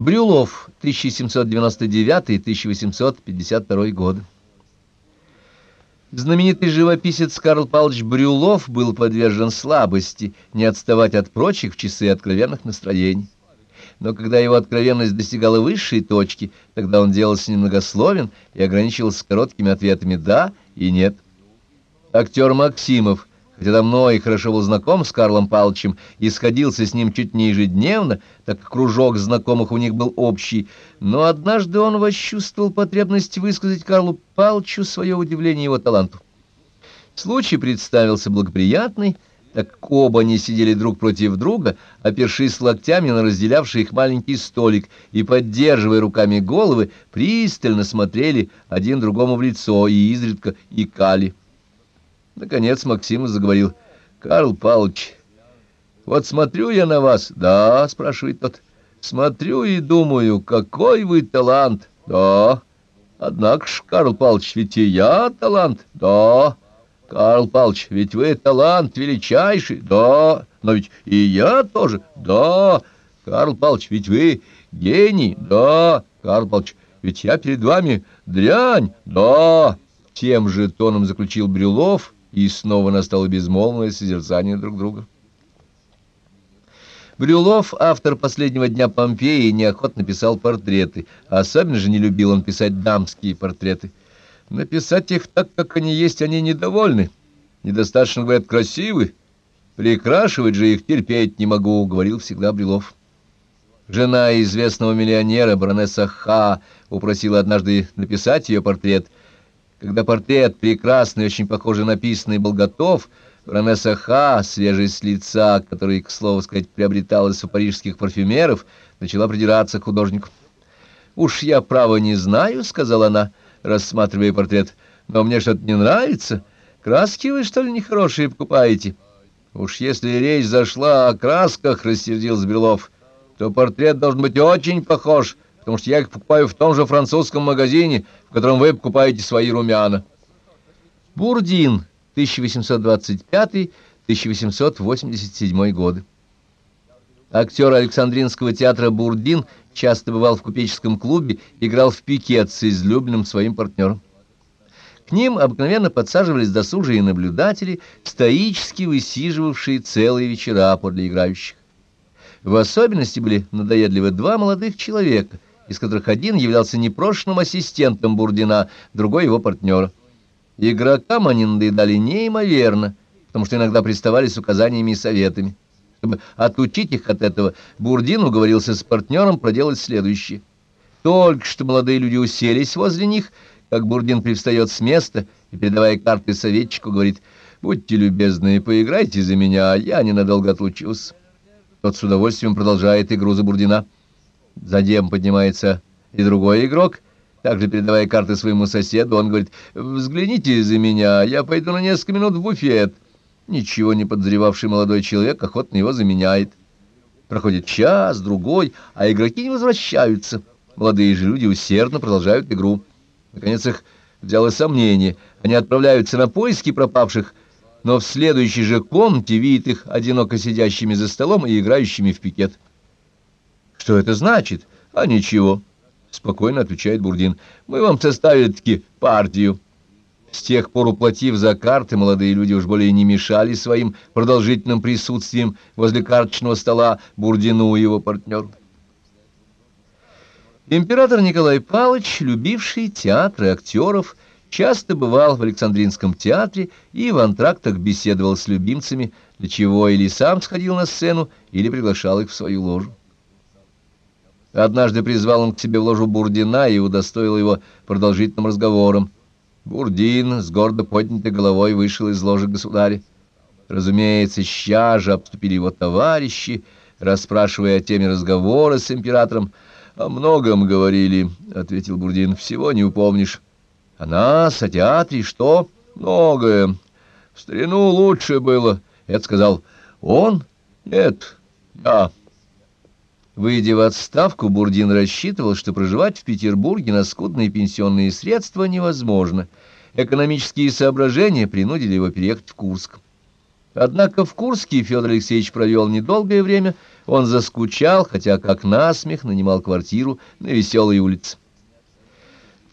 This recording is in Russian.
Брюлов, 1799-1852 годы. Знаменитый живописец Карл Павлович Брюлов был подвержен слабости не отставать от прочих в часы откровенных настроений. Но когда его откровенность достигала высшей точки, тогда он делался немногословен и ограничивался короткими ответами «да» и «нет». Актер Максимов хотя давно и хорошо был знаком с Карлом Павловичем и сходился с ним чуть не ежедневно, так как кружок знакомых у них был общий, но однажды он восчувствовал потребность высказать Карлу Павловичу свое удивление его таланту. Случай представился благоприятный, так как оба они сидели друг против друга, опершись локтями на разделявший их маленький столик и, поддерживая руками головы, пристально смотрели один другому в лицо и изредка икали. Наконец Максим заговорил. «Карл Павлович, вот смотрю я на вас». «Да», — спрашивает тот. «Смотрю и думаю, какой вы талант». «Да». «Однако ж, Карл Павлович, ведь и я талант». «Да». «Карл Павлович, ведь вы талант величайший». «Да». «Но ведь и я тоже». «Да». «Карл Павлович, ведь вы гений». «Да». «Карл Павлович, ведь я перед вами дрянь». «Да». Тем же тоном заключил Брюлов и снова настало безмолвное созерцание друг друга. Брюлов, автор «Последнего дня Помпеи», неохотно писал портреты, особенно же не любил он писать дамские портреты. Написать их так, как они есть, они недовольны. Недостаточно, говорят, красивы. Прикрашивать же их терпеть не могу, — говорил всегда Брюлов. Жена известного миллионера, баронесса Ха, упросила однажды написать ее портрет — когда портрет, прекрасный, очень похоже написанный, был готов, Ранесса Ха, свежесть лица, который, к слову сказать, приобреталась у парижских парфюмеров, начала придираться к художнику. «Уж я, право, не знаю», — сказала она, рассматривая портрет, — «но мне что-то не нравится. Краски вы, что ли, нехорошие покупаете?» «Уж если речь зашла о красках», — рассердился Белов, — «то портрет должен быть очень похож» потому что я их покупаю в том же французском магазине, в котором вы покупаете свои румяна. Бурдин, 1825-1887 годы. Актер Александринского театра Бурдин часто бывал в купеческом клубе, играл в пикет с излюбленным своим партнером. К ним обыкновенно подсаживались досужие наблюдатели, стоически высиживавшие целые вечера подле играющих. В особенности были надоедливы два молодых человека — из которых один являлся непрошенным ассистентом Бурдина, другой его партнера. Игрокам они надоедали неимоверно, потому что иногда приставали с указаниями и советами. Чтобы отучить их от этого, Бурдин уговорился с партнером проделать следующее. Только что молодые люди уселись возле них, как Бурдин привстает с места и, передавая карты советчику, говорит, «Будьте любезны, поиграйте за меня, я ненадолго отлучусь». Тот с удовольствием продолжает игру за Бурдина. Затем поднимается и другой игрок, также передавая карты своему соседу, он говорит, «Взгляните за меня, я пойду на несколько минут в буфет». Ничего не подозревавший молодой человек охотно его заменяет. Проходит час, другой, а игроки не возвращаются. Молодые же люди усердно продолжают игру. Наконец их взяло сомнение. Они отправляются на поиски пропавших, но в следующей же комнате видят их одиноко сидящими за столом и играющими в пикет. Что это значит? А ничего, спокойно отвечает Бурдин. Мы вам составили-таки партию. С тех пор, уплатив за карты, молодые люди уж более не мешали своим продолжительным присутствием возле карточного стола Бурдину и его партнеру. Император Николай Павлович, любивший театр и актеров, часто бывал в Александринском театре и в антрактах беседовал с любимцами, для чего или сам сходил на сцену, или приглашал их в свою ложу. Однажды призвал он к себе в ложу Бурдина и удостоил его продолжительным разговором. Бурдин с гордо поднятой головой вышел из ложи государя. Разумеется, ща же обступили его товарищи, расспрашивая о теме разговора с императором. «О многом говорили», — ответил Бурдин, — «всего не упомнишь». «О нас, о театре, что?» «Многое. В старину лучше было», — это сказал он. «Нет, я». Выйдя в отставку, Бурдин рассчитывал, что проживать в Петербурге на скудные пенсионные средства невозможно. Экономические соображения принудили его переехать в Курск. Однако в Курске Федор Алексеевич провел недолгое время, он заскучал, хотя как насмех нанимал квартиру на веселой улице.